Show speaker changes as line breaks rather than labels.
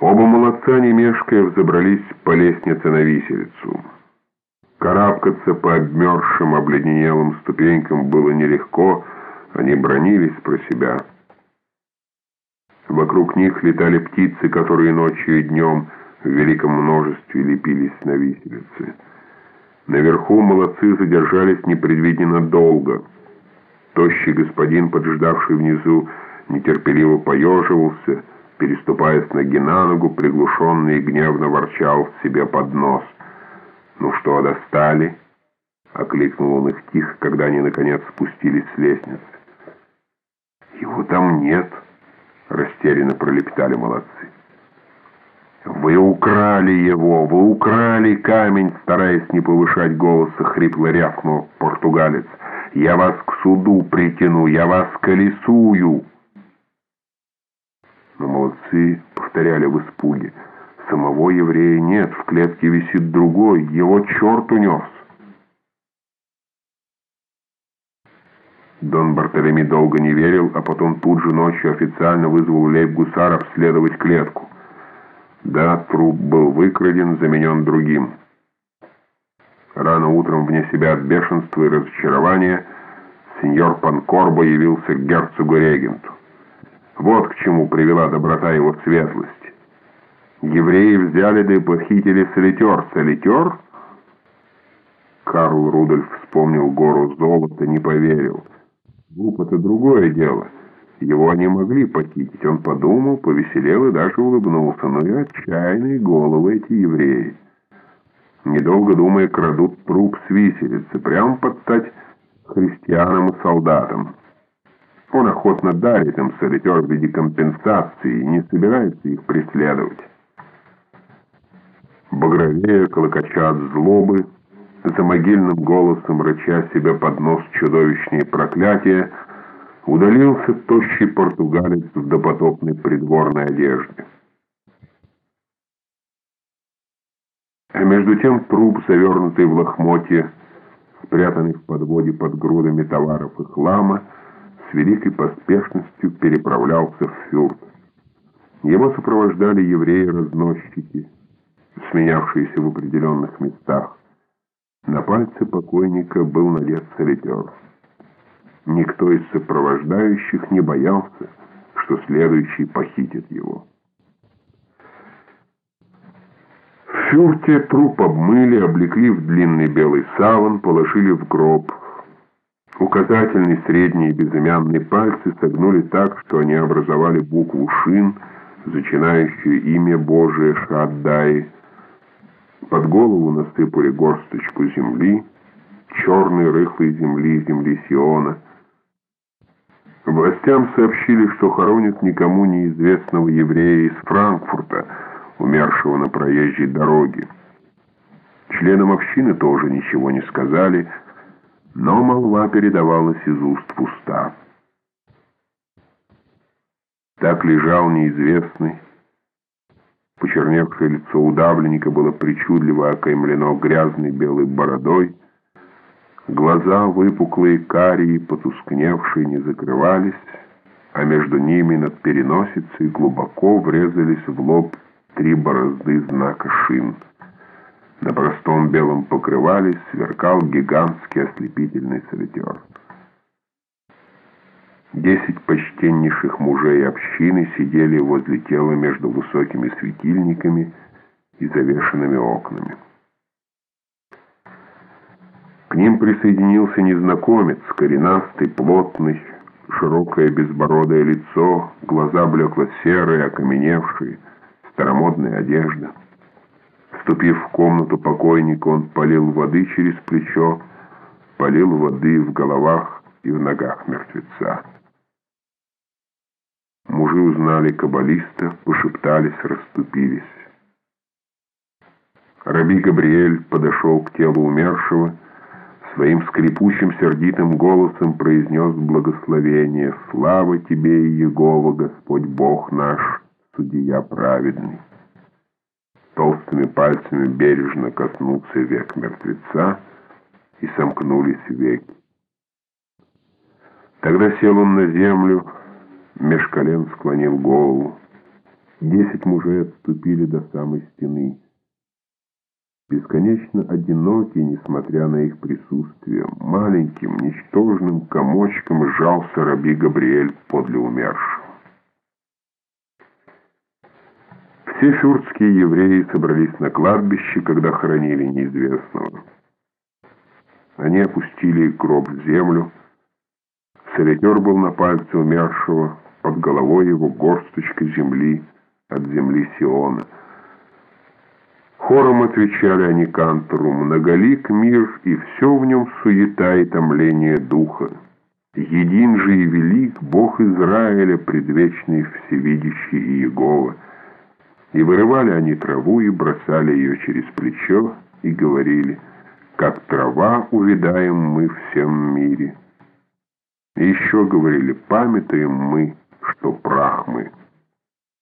Оба молодца, не мешкая, взобрались по лестнице на виселицу. Карабкаться по обмерзшим, обледенелым ступенькам было нелегко, они бронились про себя. Вокруг них летали птицы, которые ночью и днем в великом множестве лепились на виселице. Наверху молодцы задержались непредвиденно долго. Тощий господин, поджидавший внизу, нетерпеливо поеживался, переступая с ноги на ногу, приглушенный и гневно ворчал себе под нос. «Ну что, достали?» — окликнул он их тихо, когда они, наконец, спустились с лестницы. «Его там нет», — растерянно пролепетали молодцы. «Вы украли его! Вы украли камень!» Стараясь не повышать голоса, хрипло рявкнул португалец. «Я вас к суду притяну! Я вас колесую!» Но молодцы повторяли в испуге. Самого еврея нет, в клетке висит другой, его черт унес. Дон Бартолеми долго не верил, а потом тут же ночью официально вызвал лейб-гусар обследовать клетку. Да, труп был выкраден, заменен другим. Рано утром, вне себя от бешенства и разочарования, сеньор Панкорбо явился к герцогу-регенту. Вот к чему привела доброта его светлости. Евреи взяли да и похитили солитер. Солитер? Карл Рудольф вспомнил гору золота, не поверил. Глуп, это другое дело. Его они могли похитить. Он подумал, повеселел и даже улыбнулся. Ну и отчаянные головы эти евреи. Недолго думая, крадут труп с виселицы, прямо под стать христианам и солдатам. Он охотно дарит им солитер в виде компенсации и не собирается их преследовать. Багровея, колокоча от злобы, за могильным голосом, рыча себе под нос чудовищные проклятия, удалился тощий португалец в допотопной придворной одежде. А между тем труп, завернутый в лохмотье, спрятанный в подводе под грудами товаров и хлама, с великой поспешностью переправлялся в Фюрт. Его сопровождали евреи-разносчики, сменявшиеся в определенных местах. На пальце покойника был надет солитер. Никто из сопровождающих не боялся, что следующий похитит его. В фюрте труп обмыли, облекли в длинный белый саван, положили в гроб. Указательный, средний и безымянный пальцы согнули так, что они образовали букву «Шин», зачинающую имя Божие Шаддай. Под голову насыпали горсточку земли, черной рыхлой земли, земли Сиона. Властям сообщили, что хоронят никому неизвестного еврея из Франкфурта, умершего на проезжей дороге. Членам общины тоже ничего не сказали, но молва передавалась из уст в уста. Так лежал неизвестный. Почерневшее лицо удавленника было причудливо окаймлено грязной белой бородой. Глаза, выпуклые, карие, потускневшие, не закрывались, а между ними над переносицей глубоко врезались в лоб три борозды знака шин — на простом белом покрывале сверкал гигантский ослепительный солитер. Десять почтеннейших мужей общины сидели возле тела между высокими светильниками и завешенными окнами. К ним присоединился незнакомец, коренастый, плотный, широкое безбородое лицо, глаза блекло-серые, окаменевшие, старомодная одежда — Вступив в комнату покойника, он полил воды через плечо, полил воды в головах и в ногах мертвеца. Мужи узнали каббалиста, пошептались, расступились. Раби Габриэль подошел к телу умершего, своим скрипучим сердитым голосом произнес благословение «Слава тебе, Иегова, Господь Бог наш, судья праведный» толстыми пальцами бережно коснулся век мертвеца, и сомкнулись веки. Тогда сел он на землю, меж колен склонил голову. Десять мужей отступили до самой стены. Бесконечно одинокий, несмотря на их присутствие, маленьким, ничтожным комочком сжался раби Габриэль подле умершего. Все фюртские евреи собрались на кладбище, когда хоронили неизвестного. Они опустили гроб в землю. Солитер был на пальце умершего, под головой его горсточка земли от земли Сиона. Хором отвечали они кантору «Многолик мир, и все в нем суета и томление духа. Един же и велик Бог Израиля, предвечный всевидящий Иегова». И вырывали они траву и бросали ее через плечо, и говорили, «Как трава увидаем мы всем мире». И еще говорили, «Памятаем мы, что прах мы».